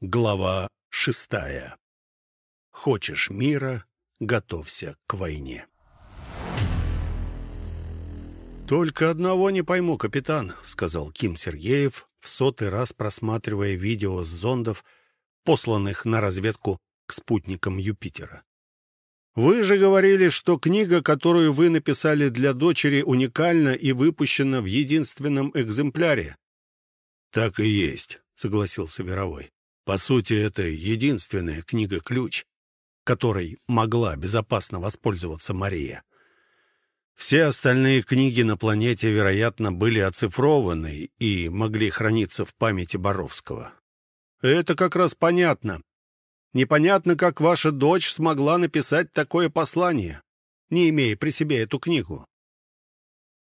Глава шестая. Хочешь мира, готовься к войне. «Только одного не пойму, капитан», — сказал Ким Сергеев, в сотый раз просматривая видео с зондов, посланных на разведку к спутникам Юпитера. «Вы же говорили, что книга, которую вы написали для дочери, уникальна и выпущена в единственном экземпляре». «Так и есть», — согласился Веровой. По сути, это единственная книга-ключ, которой могла безопасно воспользоваться Мария. Все остальные книги на планете, вероятно, были оцифрованы и могли храниться в памяти Боровского. Это как раз понятно. Непонятно, как ваша дочь смогла написать такое послание, не имея при себе эту книгу.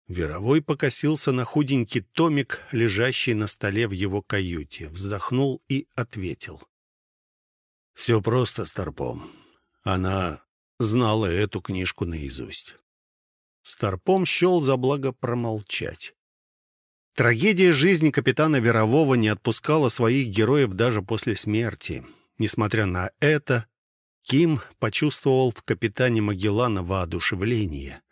Веровой покосился на худенький томик, лежащий на столе в его каюте, вздохнул и ответил. «Все просто, Старпом. Она знала эту книжку наизусть». Старпом счел за благо промолчать. Трагедия жизни капитана Верового не отпускала своих героев даже после смерти. Несмотря на это, Ким почувствовал в капитане Магеллана воодушевление.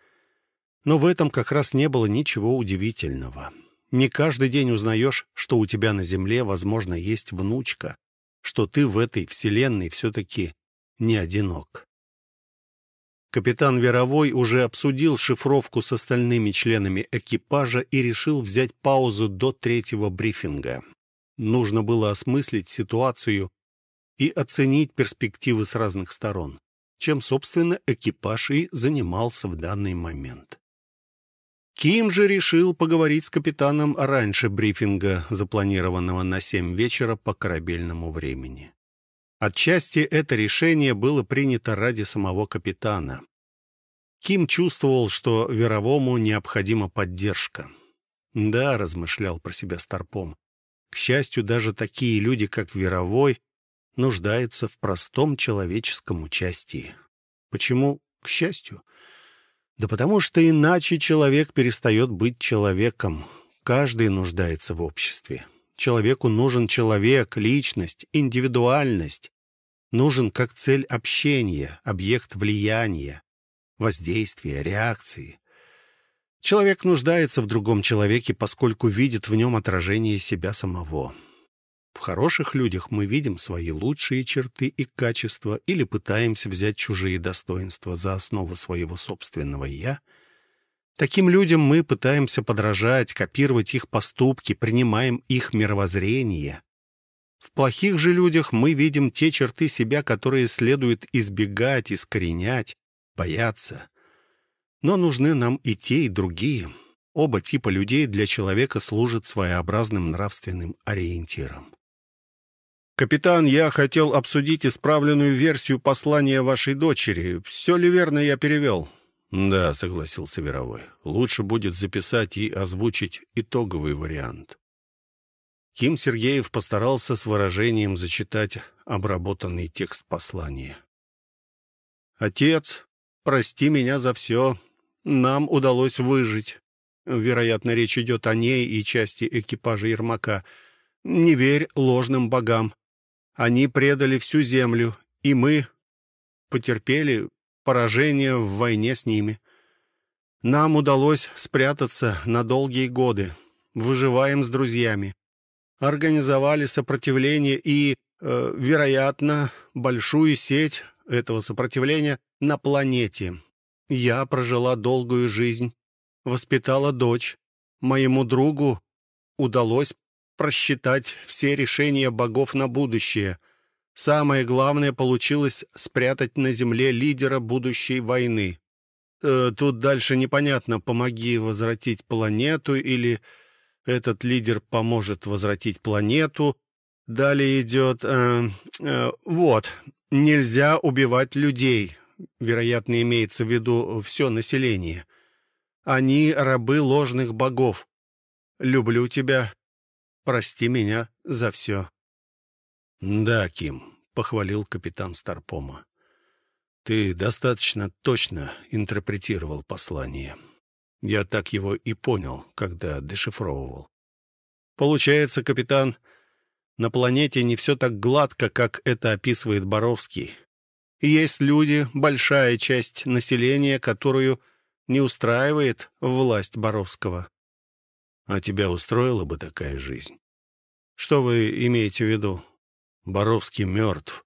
Но в этом как раз не было ничего удивительного. Не каждый день узнаешь, что у тебя на земле, возможно, есть внучка, что ты в этой вселенной все-таки не одинок. Капитан Веровой уже обсудил шифровку с остальными членами экипажа и решил взять паузу до третьего брифинга. Нужно было осмыслить ситуацию и оценить перспективы с разных сторон, чем, собственно, экипаж и занимался в данный момент. Ким же решил поговорить с капитаном раньше брифинга, запланированного на семь вечера по корабельному времени. Отчасти это решение было принято ради самого капитана. Ким чувствовал, что Веровому необходима поддержка. «Да», — размышлял про себя Старпом, — «к счастью, даже такие люди, как Веровой, нуждаются в простом человеческом участии». Почему «к счастью»? Да потому что иначе человек перестает быть человеком. Каждый нуждается в обществе. Человеку нужен человек, личность, индивидуальность. Нужен как цель общения, объект влияния, воздействия, реакции. Человек нуждается в другом человеке, поскольку видит в нем отражение себя самого. В хороших людях мы видим свои лучшие черты и качества или пытаемся взять чужие достоинства за основу своего собственного «я». Таким людям мы пытаемся подражать, копировать их поступки, принимаем их мировоззрение. В плохих же людях мы видим те черты себя, которые следует избегать, искоренять, бояться. Но нужны нам и те, и другие. Оба типа людей для человека служат своеобразным нравственным ориентиром. «Капитан, я хотел обсудить исправленную версию послания вашей дочери. Все ли верно я перевел?» «Да», — согласился Веровой. «Лучше будет записать и озвучить итоговый вариант». Ким Сергеев постарался с выражением зачитать обработанный текст послания. «Отец, прости меня за все. Нам удалось выжить. Вероятно, речь идет о ней и части экипажа Ермака. Не верь ложным богам. Они предали всю землю, и мы потерпели поражение в войне с ними. Нам удалось спрятаться на долгие годы. Выживаем с друзьями. Организовали сопротивление и, э, вероятно, большую сеть этого сопротивления на планете. Я прожила долгую жизнь, воспитала дочь. Моему другу удалось просчитать все решения богов на будущее. Самое главное получилось спрятать на земле лидера будущей войны. Э, тут дальше непонятно, помоги возвратить планету или этот лидер поможет возвратить планету. Далее идет... Э, э, вот, нельзя убивать людей. Вероятно, имеется в виду все население. Они рабы ложных богов. Люблю тебя, Прости меня за все». «Да, Ким», — похвалил капитан Старпома. «Ты достаточно точно интерпретировал послание. Я так его и понял, когда дешифровывал. Получается, капитан, На планете не все так гладко, как это описывает Боровский. Есть люди, большая часть населения, которую не устраивает власть Боровского. А тебя устроила бы такая жизнь? Что вы имеете в виду? Боровский мертв.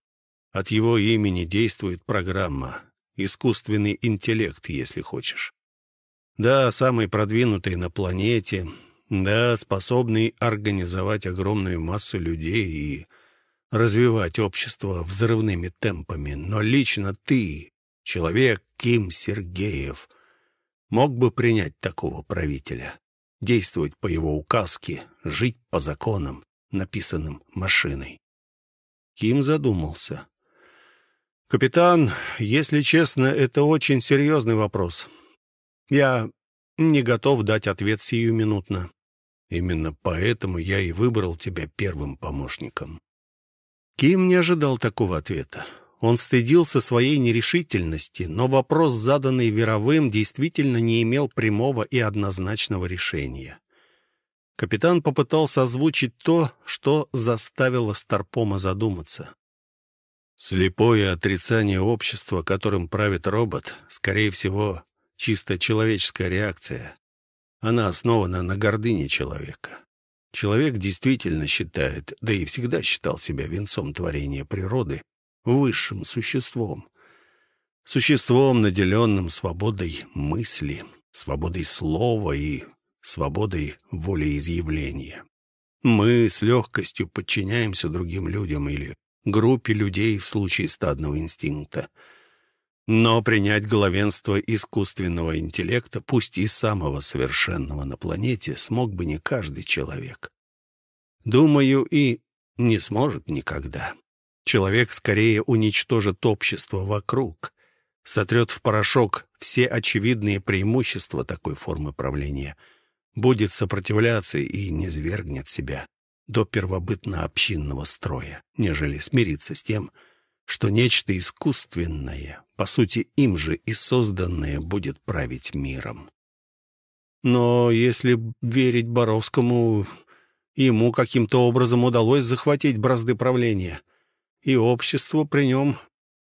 От его имени действует программа. Искусственный интеллект, если хочешь. Да, самый продвинутый на планете. Да, способный организовать огромную массу людей и развивать общество взрывными темпами. Но лично ты, человек Ким Сергеев, мог бы принять такого правителя, действовать по его указке, жить по законам, написанным машиной. Ким задумался. «Капитан, если честно, это очень серьезный вопрос. Я не готов дать ответ сиюминутно. Именно поэтому я и выбрал тебя первым помощником». Ким не ожидал такого ответа. Он стыдился своей нерешительности, но вопрос, заданный Веровым, действительно не имел прямого и однозначного решения. Капитан попытался озвучить то, что заставило Старпома задуматься. Слепое отрицание общества, которым правит робот, скорее всего, чисто человеческая реакция. Она основана на гордыне человека. Человек действительно считает, да и всегда считал себя венцом творения природы, высшим существом. Существом, наделенным свободой мысли, свободой слова и свободой волеизъявления. Мы с легкостью подчиняемся другим людям или группе людей в случае стадного инстинкта. Но принять главенство искусственного интеллекта, пусть и самого совершенного на планете, смог бы не каждый человек. Думаю, и не сможет никогда. Человек скорее уничтожит общество вокруг, сотрет в порошок все очевидные преимущества такой формы правления, будет сопротивляться и не свергнет себя до первобытно-общинного строя, нежели смириться с тем, что нечто искусственное, по сути им же и созданное, будет править миром. Но если верить Боровскому, ему каким-то образом удалось захватить бразды правления, и общество при нем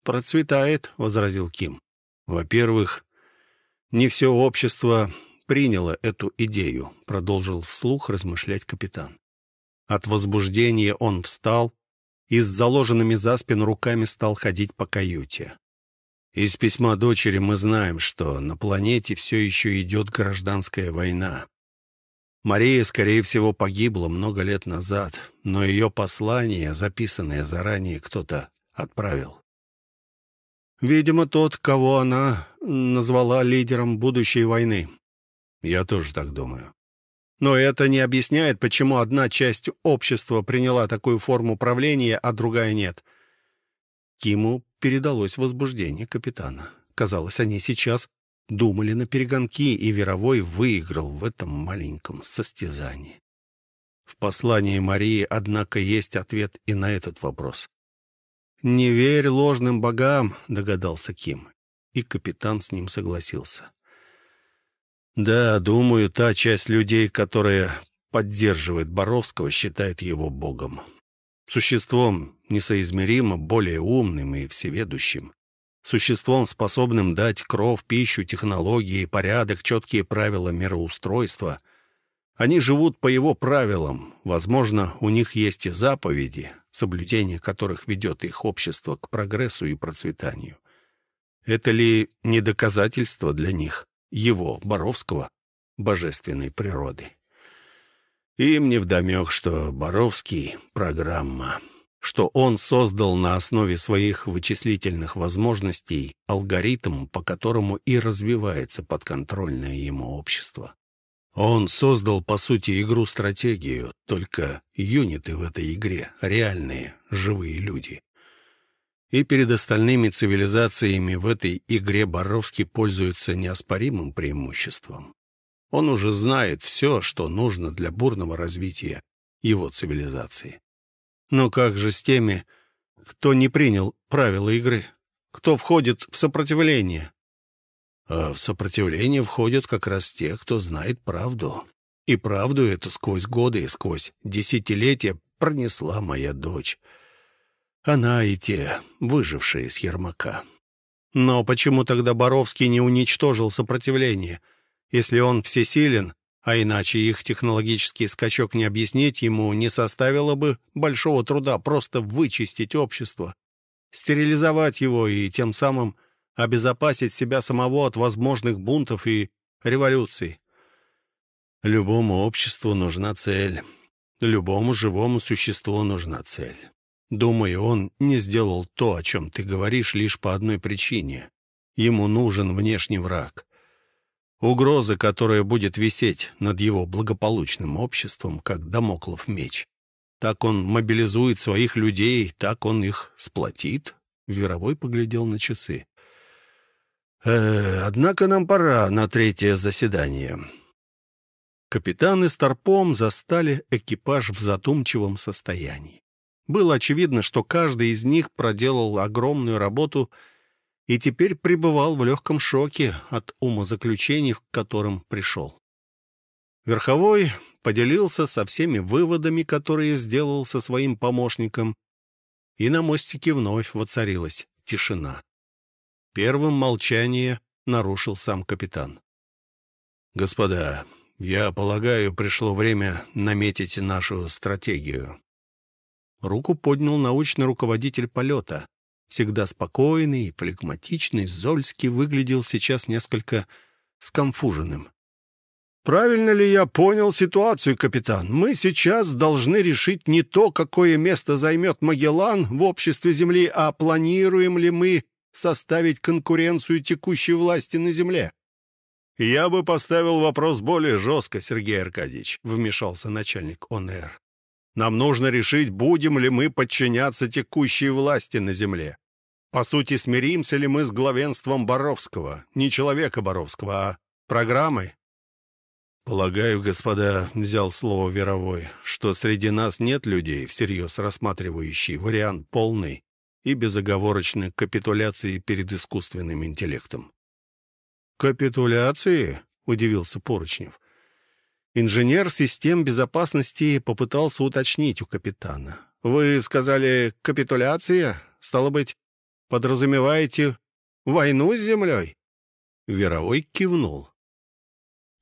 процветает, — возразил Ким. Во-первых, не все общество приняло эту идею, — продолжил вслух размышлять капитан. От возбуждения он встал и с заложенными за спину руками стал ходить по каюте. Из письма дочери мы знаем, что на планете все еще идет гражданская война. Мария, скорее всего, погибла много лет назад, но ее послание, записанное заранее, кто-то отправил. Видимо, тот, кого она назвала лидером будущей войны. Я тоже так думаю. Но это не объясняет, почему одна часть общества приняла такую форму правления, а другая нет. Киму передалось возбуждение капитана. Казалось, они сейчас думали на перегонки, и Веровой выиграл в этом маленьком состязании. В послании Марии, однако, есть ответ и на этот вопрос. «Не верь ложным богам», — догадался Ким, и капитан с ним согласился. Да, думаю, та часть людей, которая поддерживает Боровского, считает его богом. Существом несоизмеримо более умным и всеведущим. Существом, способным дать кров, пищу, технологии, порядок, четкие правила мироустройства. Они живут по его правилам. Возможно, у них есть и заповеди, соблюдение которых ведет их общество к прогрессу и процветанию. Это ли не доказательство для них? его, Боровского, божественной природы. Им невдомек, что Боровский — программа, что он создал на основе своих вычислительных возможностей алгоритм, по которому и развивается подконтрольное ему общество. Он создал, по сути, игру-стратегию, только юниты в этой игре — реальные, живые люди. И перед остальными цивилизациями в этой игре Боровский пользуется неоспоримым преимуществом. Он уже знает все, что нужно для бурного развития его цивилизации. Но как же с теми, кто не принял правила игры? Кто входит в сопротивление? А в сопротивление входят как раз те, кто знает правду. И правду эту сквозь годы и сквозь десятилетия пронесла моя дочь. Она и те, выжившие с Ермака. Но почему тогда Боровский не уничтожил сопротивление? Если он всесилен, а иначе их технологический скачок не объяснить ему не составило бы большого труда просто вычистить общество, стерилизовать его и тем самым обезопасить себя самого от возможных бунтов и революций. Любому обществу нужна цель. Любому живому существу нужна цель. Думаю, он не сделал то, о чем ты говоришь, лишь по одной причине. Ему нужен внешний враг. Угроза, которая будет висеть над его благополучным обществом, как домоклов меч. Так он мобилизует своих людей, так он их сплотит. Веровой поглядел на часы. «Э, «Однако нам пора на третье заседание». Капитан и Старпом застали экипаж в задумчивом состоянии. Было очевидно, что каждый из них проделал огромную работу и теперь пребывал в легком шоке от умозаключений, к которым пришел. Верховой поделился со всеми выводами, которые сделал со своим помощником, и на мостике вновь воцарилась тишина. Первым молчание нарушил сам капитан. «Господа, я полагаю, пришло время наметить нашу стратегию. Руку поднял научный руководитель полета. Всегда спокойный и флегматичный, Зольский выглядел сейчас несколько скомфуженным. «Правильно ли я понял ситуацию, капитан? Мы сейчас должны решить не то, какое место займет Магеллан в обществе Земли, а планируем ли мы составить конкуренцию текущей власти на Земле?» «Я бы поставил вопрос более жестко, Сергей Аркадьевич», — вмешался начальник ОНР. Нам нужно решить, будем ли мы подчиняться текущей власти на земле. По сути, смиримся ли мы с главенством Боровского, не человека Боровского, а программой? «Полагаю, господа, — взял слово Веровой, — что среди нас нет людей, всерьез рассматривающих вариант полной и безоговорочной капитуляции перед искусственным интеллектом». «Капитуляции?» — удивился Поручнев. Инженер систем безопасности попытался уточнить у капитана. «Вы сказали капитуляция? Стало быть, подразумеваете войну с землей?» Веровой кивнул.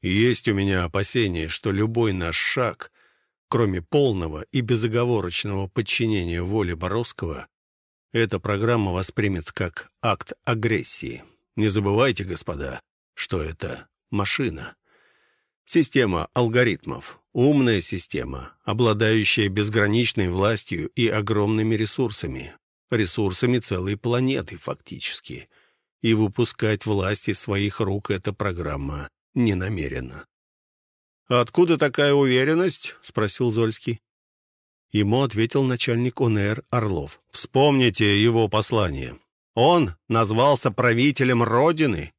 «Есть у меня опасение, что любой наш шаг, кроме полного и безоговорочного подчинения воле Боровского, эта программа воспримет как акт агрессии. Не забывайте, господа, что это машина». Система алгоритмов. Умная система, обладающая безграничной властью и огромными ресурсами. Ресурсами целой планеты, фактически. И выпускать власть из своих рук эта программа не намерена. «Откуда такая уверенность?» — спросил Зольский. Ему ответил начальник ОНР Орлов. «Вспомните его послание. Он назвался правителем Родины.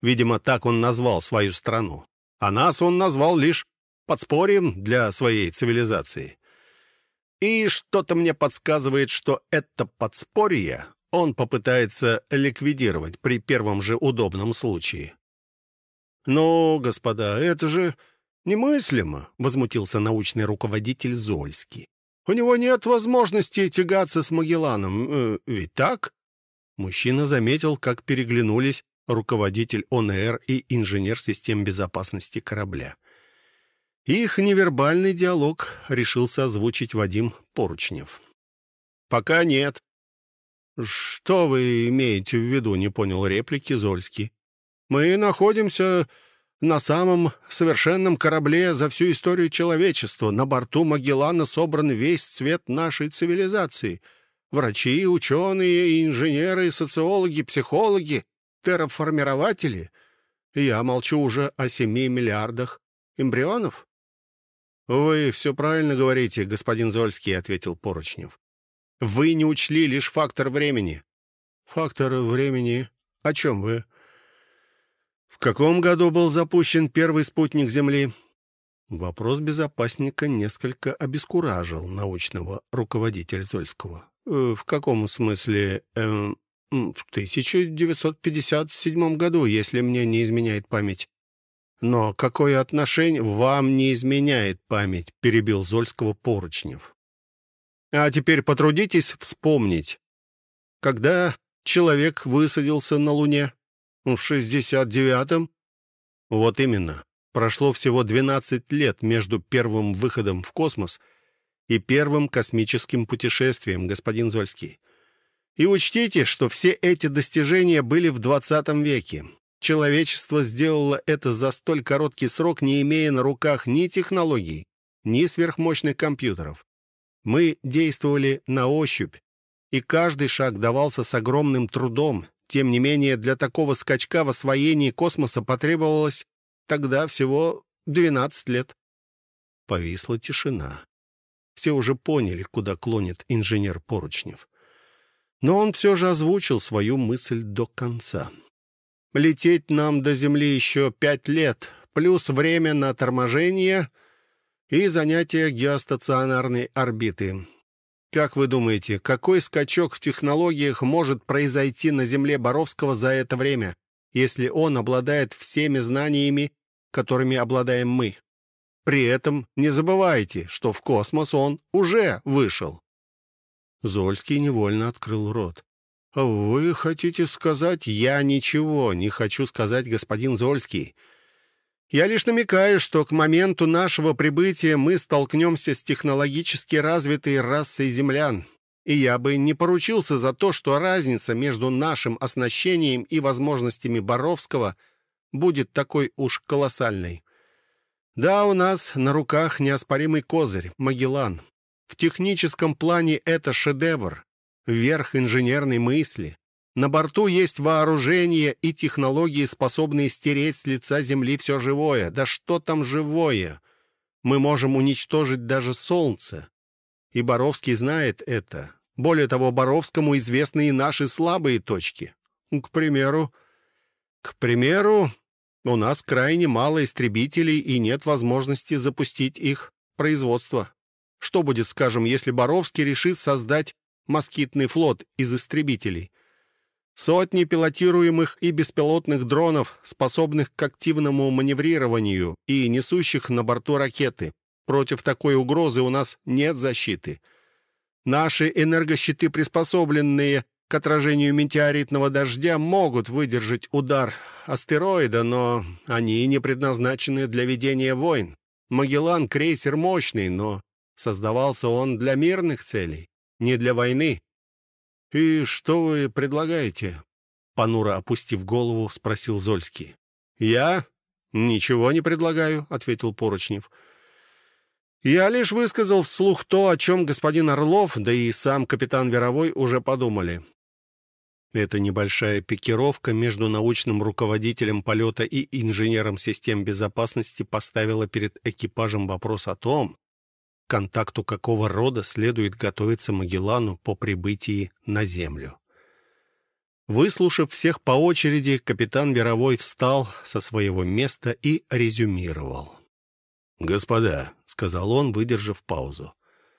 Видимо, так он назвал свою страну а нас он назвал лишь подспорьем для своей цивилизации. И что-то мне подсказывает, что это подспорье он попытается ликвидировать при первом же удобном случае. «Ну, господа, это же немыслимо», — возмутился научный руководитель Зольский. «У него нет возможности тягаться с Магелланом, э, ведь так?» Мужчина заметил, как переглянулись руководитель ОНР и инженер систем безопасности корабля. Их невербальный диалог решился озвучить Вадим Поручнев. «Пока нет». «Что вы имеете в виду?» — не понял реплики Зольский. «Мы находимся на самом совершенном корабле за всю историю человечества. На борту Магеллана собран весь цвет нашей цивилизации. Врачи, ученые, инженеры, социологи, психологи терраформирователи? Я молчу уже о семи миллиардах эмбрионов. «Вы все правильно говорите, господин Зольский», — ответил Поручнев. «Вы не учли лишь фактор времени». «Фактор времени? О чем вы?» «В каком году был запущен первый спутник Земли?» Вопрос безопасника несколько обескуражил научного руководителя Зольского. «Э, «В каком смысле? Эм, в 1957 году, если мне не изменяет память. Но какое отношение вам не изменяет память, перебил Зольского Поручнев. А теперь потрудитесь вспомнить, когда человек высадился на Луне? В 69-м? Вот именно. Прошло всего 12 лет между первым выходом в космос и первым космическим путешествием, господин Зольский. И учтите, что все эти достижения были в 20 веке. Человечество сделало это за столь короткий срок, не имея на руках ни технологий, ни сверхмощных компьютеров. Мы действовали на ощупь, и каждый шаг давался с огромным трудом. Тем не менее, для такого скачка в освоении космоса потребовалось тогда всего 12 лет. Повисла тишина. Все уже поняли, куда клонит инженер Поручнев. Но он все же озвучил свою мысль до конца. «Лететь нам до Земли еще пять лет, плюс время на торможение и занятие геостационарной орбиты. Как вы думаете, какой скачок в технологиях может произойти на Земле Боровского за это время, если он обладает всеми знаниями, которыми обладаем мы? При этом не забывайте, что в космос он уже вышел. Зольский невольно открыл рот. «Вы хотите сказать, я ничего не хочу сказать, господин Зольский. Я лишь намекаю, что к моменту нашего прибытия мы столкнемся с технологически развитой расой землян, и я бы не поручился за то, что разница между нашим оснащением и возможностями Боровского будет такой уж колоссальной. Да, у нас на руках неоспоримый козырь — Магеллан. В техническом плане это шедевр, верх инженерной мысли. На борту есть вооружение и технологии, способные стереть с лица Земли все живое. Да что там живое? Мы можем уничтожить даже Солнце. И Боровский знает это. Более того, Боровскому известны и наши слабые точки. К примеру, к примеру, у нас крайне мало истребителей и нет возможности запустить их производство. Что будет, скажем, если Боровский решит создать москитный флот из истребителей? Сотни пилотируемых и беспилотных дронов, способных к активному маневрированию и несущих на борту ракеты. Против такой угрозы у нас нет защиты. Наши энергощиты, приспособленные к отражению метеоритного дождя, могут выдержать удар астероида, но они не предназначены для ведения войн. Магеллан — крейсер мощный, но создавался он для мирных целей, не для войны. «И что вы предлагаете?» Понуро опустив голову, спросил Зольский. «Я? Ничего не предлагаю», — ответил Поручнев. «Я лишь высказал вслух то, о чем господин Орлов, да и сам капитан Веровой уже подумали. Эта небольшая пикировка между научным руководителем полета и инженером систем безопасности поставила перед экипажем вопрос о том, контакту какого рода следует готовиться Магеллану по прибытии на Землю. Выслушав всех по очереди, капитан Веровой встал со своего места и резюмировал. «Господа», — сказал он, выдержав паузу,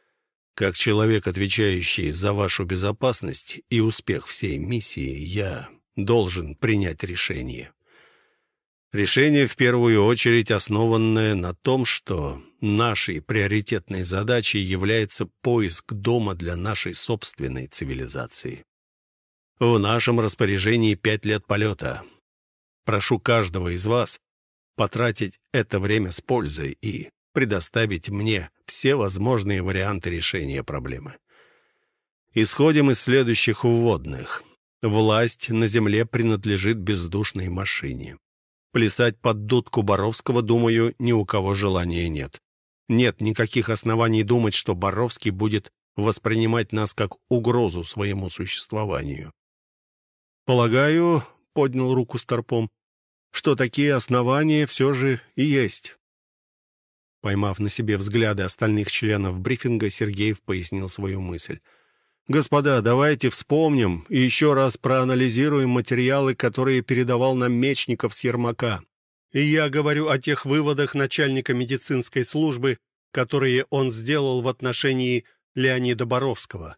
— «как человек, отвечающий за вашу безопасность и успех всей миссии, я должен принять решение. Решение, в первую очередь, основанное на том, что нашей приоритетной задачей является поиск дома для нашей собственной цивилизации. В нашем распоряжении пять лет полета. Прошу каждого из вас потратить это время с пользой и предоставить мне все возможные варианты решения проблемы. Исходим из следующих вводных. Власть на Земле принадлежит бездушной машине. Плясать под дудку Боровского, думаю, ни у кого желания нет. Нет никаких оснований думать, что Боровский будет воспринимать нас как угрозу своему существованию. «Полагаю», — поднял руку Старпом, — «что такие основания все же и есть». Поймав на себе взгляды остальных членов брифинга, Сергеев пояснил свою мысль. «Господа, давайте вспомним и еще раз проанализируем материалы, которые передавал нам Мечников с Ермака. И я говорю о тех выводах начальника медицинской службы, которые он сделал в отношении Леонида Боровского.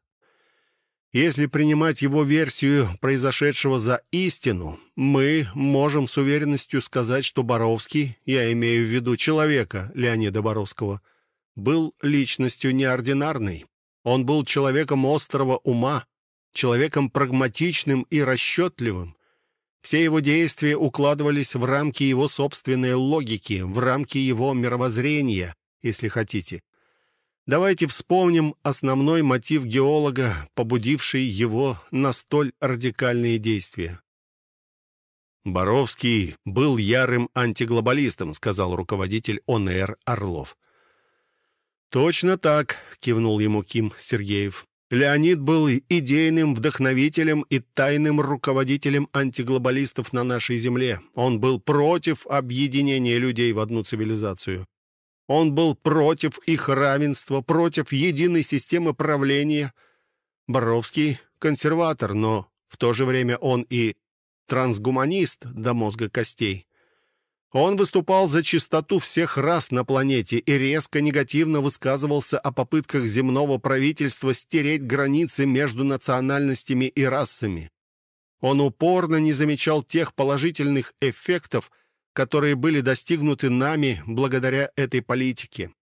Если принимать его версию произошедшего за истину, мы можем с уверенностью сказать, что Боровский, я имею в виду человека Леонида Боровского, был личностью неординарной, Он был человеком острого ума, человеком прагматичным и расчетливым. Все его действия укладывались в рамки его собственной логики, в рамки его мировоззрения, если хотите. Давайте вспомним основной мотив геолога, побудивший его на столь радикальные действия. «Боровский был ярым антиглобалистом», — сказал руководитель ОНР Орлов. «Точно так», — кивнул ему Ким Сергеев. Леонид был идейным вдохновителем и тайным руководителем антиглобалистов на нашей земле. Он был против объединения людей в одну цивилизацию. Он был против их равенства, против единой системы правления. Боровский — консерватор, но в то же время он и трансгуманист до мозга костей. Он выступал за чистоту всех рас на планете и резко негативно высказывался о попытках земного правительства стереть границы между национальностями и расами. Он упорно не замечал тех положительных эффектов, которые были достигнуты нами благодаря этой политике.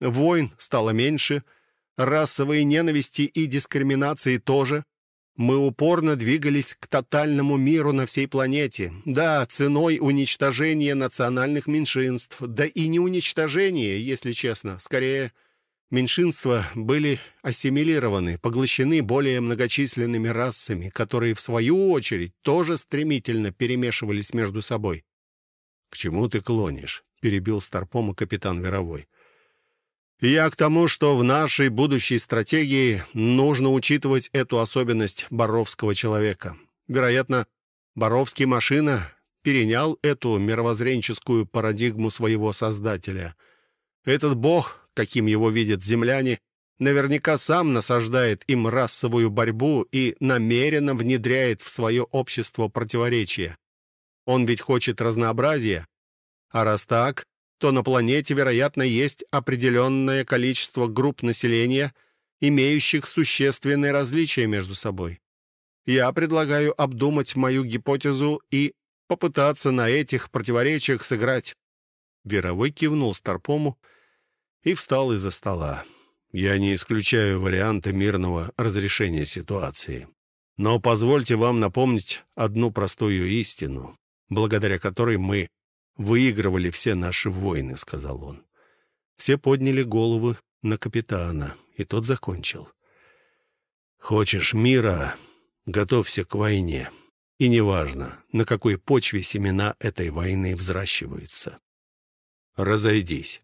Войн стало меньше, расовые ненависти и дискриминации тоже, мы упорно двигались к тотальному миру на всей планете. Да, ценой уничтожения национальных меньшинств. Да и не уничтожения, если честно. Скорее, меньшинства были ассимилированы, поглощены более многочисленными расами, которые, в свою очередь, тоже стремительно перемешивались между собой. «К чему ты клонишь?» — перебил Старпома капитан Веровой. Я к тому, что в нашей будущей стратегии нужно учитывать эту особенность боровского человека. Вероятно, боровский машина перенял эту мировоззренческую парадигму своего создателя. Этот бог, каким его видят земляне, наверняка сам насаждает им расовую борьбу и намеренно внедряет в свое общество противоречия. Он ведь хочет разнообразия. А раз так, то на планете, вероятно, есть определенное количество групп населения, имеющих существенные различия между собой. Я предлагаю обдумать мою гипотезу и попытаться на этих противоречиях сыграть». Веровой кивнул Старпому и встал из-за стола. «Я не исключаю варианты мирного разрешения ситуации. Но позвольте вам напомнить одну простую истину, благодаря которой мы выигрывали все наши войны», — сказал он. Все подняли головы на капитана, и тот закончил. «Хочешь мира? Готовься к войне. И неважно, на какой почве семена этой войны взращиваются. Разойдись».